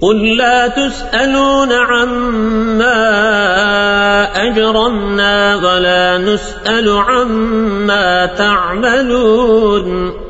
قل لا تسألون عما أجرمنا ولا نسأل عما تعملون